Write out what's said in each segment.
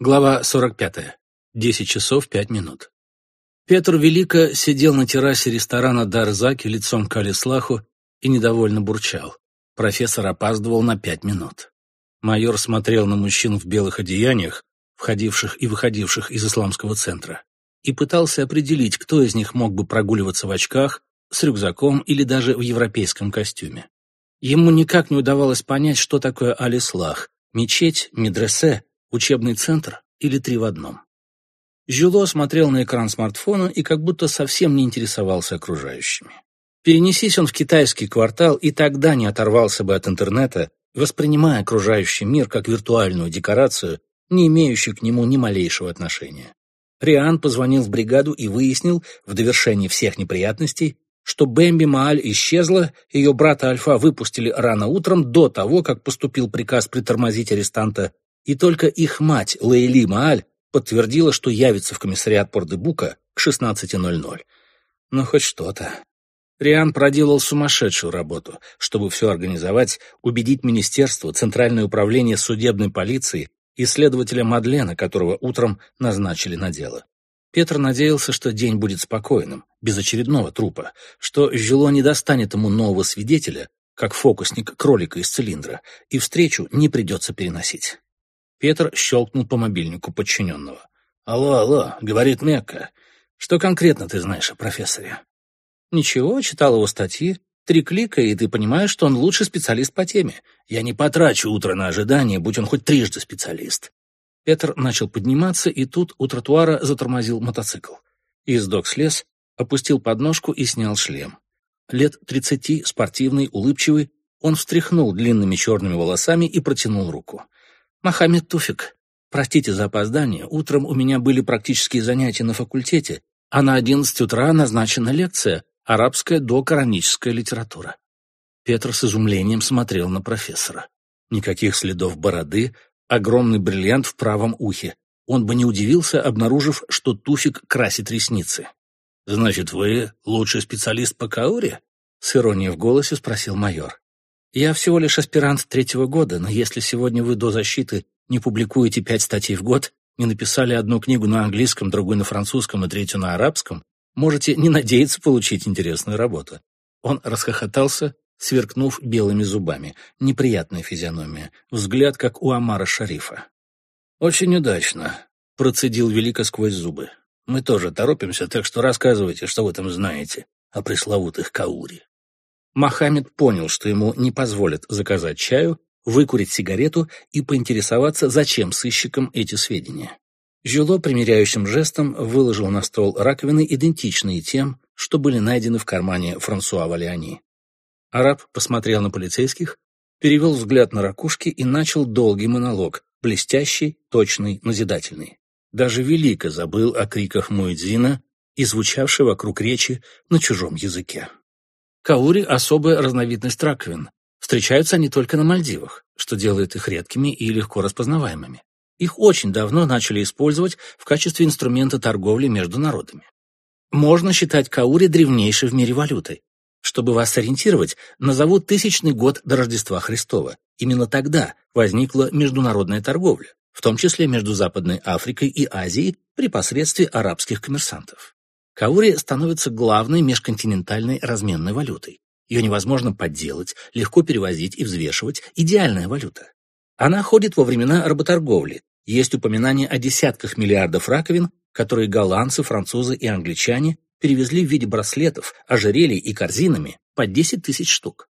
Глава 45. 10 часов 5 минут. Петр Велико сидел на террасе ресторана Дарзаки лицом к Алислаху и недовольно бурчал. Профессор опаздывал на пять минут. Майор смотрел на мужчин в белых одеяниях, входивших и выходивших из исламского центра, и пытался определить, кто из них мог бы прогуливаться в очках, с рюкзаком или даже в европейском костюме. Ему никак не удавалось понять, что такое Алислах – мечеть, медресе, учебный центр или три в одном. Жюло смотрел на экран смартфона и как будто совсем не интересовался окружающими. Перенесись он в китайский квартал, и тогда не оторвался бы от интернета, воспринимая окружающий мир как виртуальную декорацию, не имеющую к нему ни малейшего отношения. Риан позвонил в бригаду и выяснил, в довершении всех неприятностей, что Бэмби Мааль исчезла, ее брата Альфа выпустили рано утром до того, как поступил приказ притормозить арестанта, и только их мать, Лейли Мааль, подтвердила, что явится в комиссариат Пордебука к 16.00. Ну, хоть что-то. Риан проделал сумасшедшую работу, чтобы все организовать, убедить министерство, Центральное управление судебной полиции и следователя Мадлена, которого утром назначили на дело. Петр надеялся, что день будет спокойным, без очередного трупа, что Жило не достанет ему нового свидетеля, как фокусник кролика из цилиндра, и встречу не придется переносить. Петр щелкнул по мобильнику подчиненного. «Алло, алло», — говорит Мекка. «Что конкретно ты знаешь о профессоре?» «Ничего, читал его статьи. Три клика, и ты понимаешь, что он лучший специалист по теме. Я не потрачу утро на ожидание, будь он хоть трижды специалист. Петр начал подниматься, и тут у тротуара затормозил мотоцикл. Издок слез, опустил подножку и снял шлем. Лет тридцати, спортивный, улыбчивый, он встряхнул длинными черными волосами и протянул руку. «Мохаммед Туфик, простите за опоздание, утром у меня были практические занятия на факультете, а на одиннадцать утра назначена лекция «Арабская докораническая литература». Петр с изумлением смотрел на профессора. Никаких следов бороды, огромный бриллиант в правом ухе. Он бы не удивился, обнаружив, что Туфик красит ресницы. «Значит, вы лучший специалист по кауре?» — с иронией в голосе спросил майор. «Я всего лишь аспирант третьего года, но если сегодня вы до защиты не публикуете пять статей в год, не написали одну книгу на английском, другую на французском и третью на арабском, можете не надеяться получить интересную работу». Он расхохотался, сверкнув белыми зубами. Неприятная физиономия. Взгляд, как у Амара Шарифа. «Очень удачно», — процедил Велико сквозь зубы. «Мы тоже торопимся, так что рассказывайте, что вы там знаете о пресловутых Каури». Мохаммед понял, что ему не позволят заказать чаю, выкурить сигарету и поинтересоваться, зачем сыщикам эти сведения. Жюло примиряющим жестом выложил на стол раковины, идентичные тем, что были найдены в кармане Франсуа Валиани. Араб посмотрел на полицейских, перевел взгляд на ракушки и начал долгий монолог, блестящий, точный, назидательный. Даже Велико забыл о криках Муэдзина и звучавшей вокруг речи на чужом языке. Каури — особая разновидность раковин. Встречаются они только на Мальдивах, что делает их редкими и легко распознаваемыми. Их очень давно начали использовать в качестве инструмента торговли между народами. Можно считать каури древнейшей в мире валютой, чтобы вас сориентировать, назову тысячный год до Рождества Христова. Именно тогда возникла международная торговля, в том числе между Западной Африкой и Азией при посредстве арабских коммерсантов. Каури становится главной межконтинентальной разменной валютой. Ее невозможно подделать, легко перевозить и взвешивать. Идеальная валюта. Она ходит во времена работорговли. Есть упоминания о десятках миллиардов раковин, которые голландцы, французы и англичане перевезли в виде браслетов, ожерелий и корзинами по 10 тысяч штук.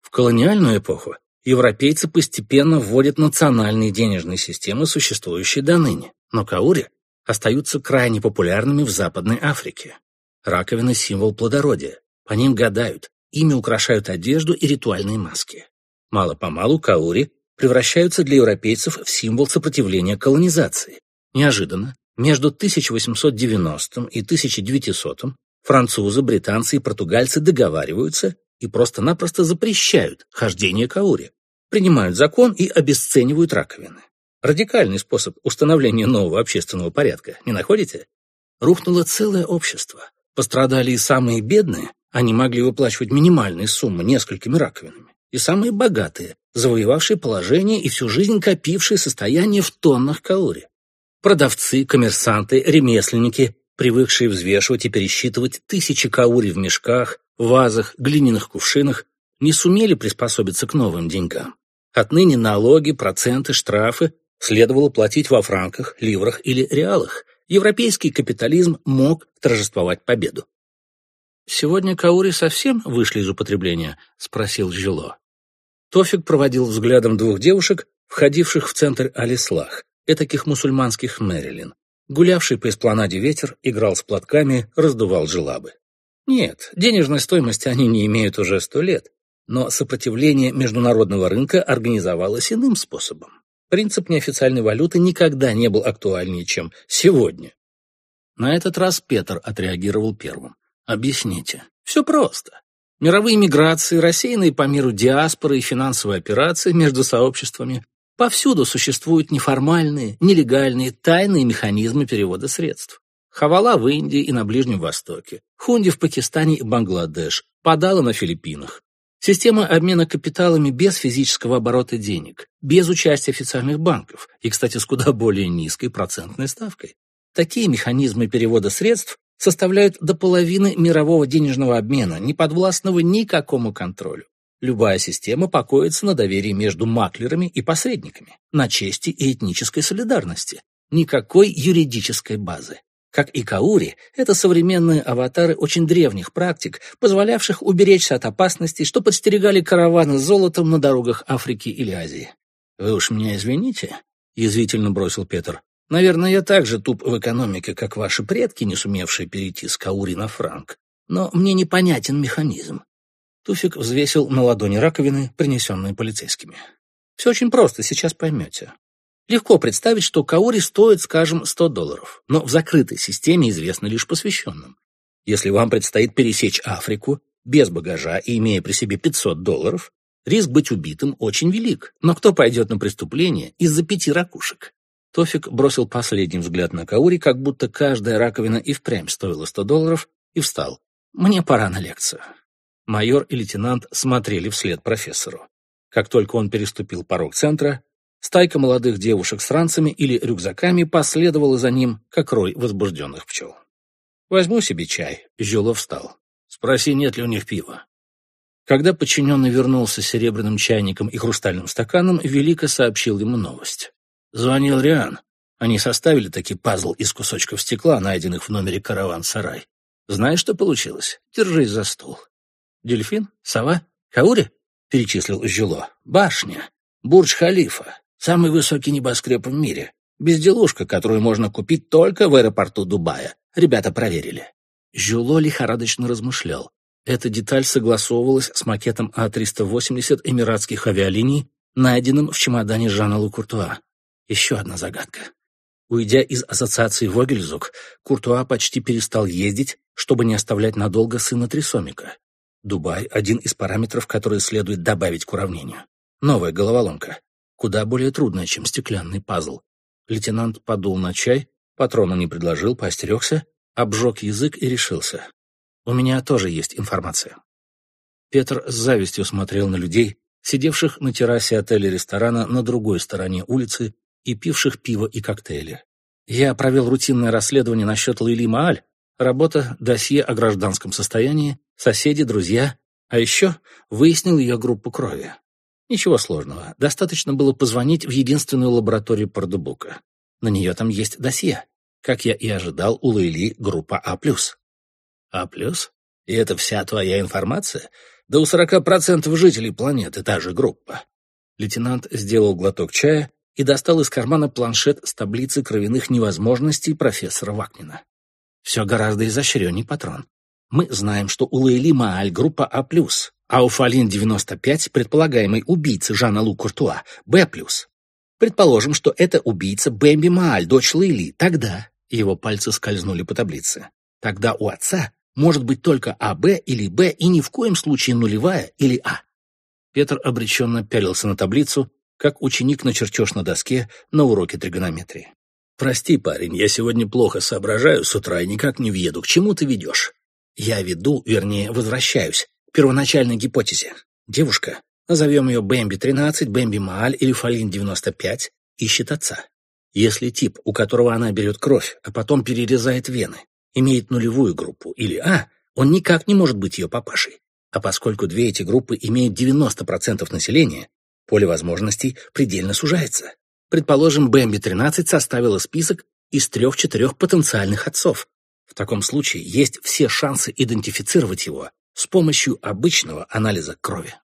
В колониальную эпоху европейцы постепенно вводят национальные денежные системы, существующие до ныне, но каури остаются крайне популярными в Западной Африке. Раковины – символ плодородия, по ним гадают, ими украшают одежду и ритуальные маски. Мало-помалу каури превращаются для европейцев в символ сопротивления колонизации. Неожиданно между 1890 и 1900 французы, британцы и португальцы договариваются и просто-напросто запрещают хождение каури, принимают закон и обесценивают раковины. Радикальный способ установления нового общественного порядка, не находите? Рухнуло целое общество. Пострадали и самые бедные, они могли выплачивать минимальные суммы несколькими раковинами, и самые богатые, завоевавшие положение и всю жизнь копившие состояние в тоннах каури. Продавцы, коммерсанты, ремесленники, привыкшие взвешивать и пересчитывать тысячи каури в мешках, вазах, глиняных кувшинах, не сумели приспособиться к новым деньгам. Отныне налоги, проценты, штрафы следовало платить во франках, ливрах или реалах. Европейский капитализм мог торжествовать победу. «Сегодня каури совсем вышли из употребления?» — спросил Жило. Тофик проводил взглядом двух девушек, входивших в центр Алислах, этаких мусульманских Мэрилин. Гулявший по эспланаде ветер играл с платками, раздувал желабы. Нет, денежной стоимости они не имеют уже сто лет, но сопротивление международного рынка организовалось иным способом. Принцип неофициальной валюты никогда не был актуальнее, чем сегодня. На этот раз Петр отреагировал первым. Объясните. Все просто. Мировые миграции, рассеянные по миру диаспоры и финансовые операции между сообществами. Повсюду существуют неформальные, нелегальные, тайные механизмы перевода средств. Хавала в Индии и на Ближнем Востоке, хунди в Пакистане и Бангладеш, падала на Филиппинах. Система обмена капиталами без физического оборота денег, без участия официальных банков и, кстати, с куда более низкой процентной ставкой. Такие механизмы перевода средств составляют до половины мирового денежного обмена, не подвластного никакому контролю. Любая система покоится на доверии между маклерами и посредниками, на чести и этнической солидарности. Никакой юридической базы. Как и Каури, это современные аватары очень древних практик, позволявших уберечься от опасностей, что подстерегали караваны с золотом на дорогах Африки или Азии. «Вы уж меня извините», — язвительно бросил Петр. Наверное, я так же туп в экономике, как ваши предки, не сумевшие перейти с каури на франк. Но мне непонятен механизм. Туфик взвесил на ладони раковины, принесенные полицейскими. Все очень просто, сейчас поймете. Легко представить, что каури стоит, скажем, 100 долларов, но в закрытой системе известно лишь посвященным. Если вам предстоит пересечь Африку без багажа и имея при себе 500 долларов, риск быть убитым очень велик. Но кто пойдет на преступление из-за пяти ракушек? Тофик бросил последний взгляд на Каури, как будто каждая раковина и впрямь стоила сто долларов, и встал. «Мне пора на лекцию». Майор и лейтенант смотрели вслед профессору. Как только он переступил порог центра, стайка молодых девушек с ранцами или рюкзаками последовала за ним, как рой возбужденных пчел. «Возьму себе чай», — Жюлов встал. «Спроси, нет ли у них пива». Когда подчиненный вернулся с серебряным чайником и хрустальным стаканом, Велика сообщил ему новость. Звонил Риан. Они составили таки пазл из кусочков стекла, найденных в номере караван-сарай. Знаешь, что получилось? Держись за стул. Дельфин? Сова? Каури? Перечислил Жюло. Башня. Бурдж-Халифа. Самый высокий небоскреб в мире. Безделушка, которую можно купить только в аэропорту Дубая. Ребята проверили. Жюло лихорадочно размышлял. Эта деталь согласовывалась с макетом А-380 эмиратских авиалиний, найденным в чемодане Жана Лукуртуа. Еще одна загадка. Уйдя из ассоциации Вогельзук, Куртуа почти перестал ездить, чтобы не оставлять надолго сына Трисомика. Дубай — один из параметров, которые следует добавить к уравнению. Новая головоломка. Куда более трудная, чем стеклянный пазл. Лейтенант подул на чай, патрона не предложил, поостерегся, обжег язык и решился. У меня тоже есть информация. Петр с завистью смотрел на людей, сидевших на террасе отеля-ресторана на другой стороне улицы и пивших пиво и коктейли. Я провел рутинное расследование насчет Лейли Мааль, работа, досье о гражданском состоянии, соседи, друзья, а еще выяснил ее группу крови. Ничего сложного, достаточно было позвонить в единственную лабораторию Пардубука. На нее там есть досье. Как я и ожидал, у Лейли группа А+. А+? И это вся твоя информация? Да у 40% жителей планеты та же группа. Лейтенант сделал глоток чая и достал из кармана планшет с таблицей кровяных невозможностей профессора Вакнина. Все гораздо изощренней, патрон. Мы знаем, что у Лейли Мааль группа А+, а у Фалин-95 предполагаемый убийца Жана Лу Куртуа Б+. Предположим, что это убийца Бэмби Мааль, дочь Лейли. Тогда его пальцы скользнули по таблице. Тогда у отца может быть только АБ или Б и ни в коем случае нулевая или А. Петр обреченно пялился на таблицу, как ученик на чертеж на доске на уроке тригонометрии. «Прости, парень, я сегодня плохо соображаю с утра и никак не въеду. К чему ты ведешь?» «Я веду, вернее, возвращаюсь первоначальной гипотезе. Девушка, назовем ее Бэмби-13, Бэмби Мааль или Фалин-95, ищет отца. Если тип, у которого она берет кровь, а потом перерезает вены, имеет нулевую группу или А, он никак не может быть ее папашей. А поскольку две эти группы имеют 90% населения, поле возможностей предельно сужается. Предположим, Бэмби-13 составила список из трех-четырех потенциальных отцов. В таком случае есть все шансы идентифицировать его с помощью обычного анализа крови.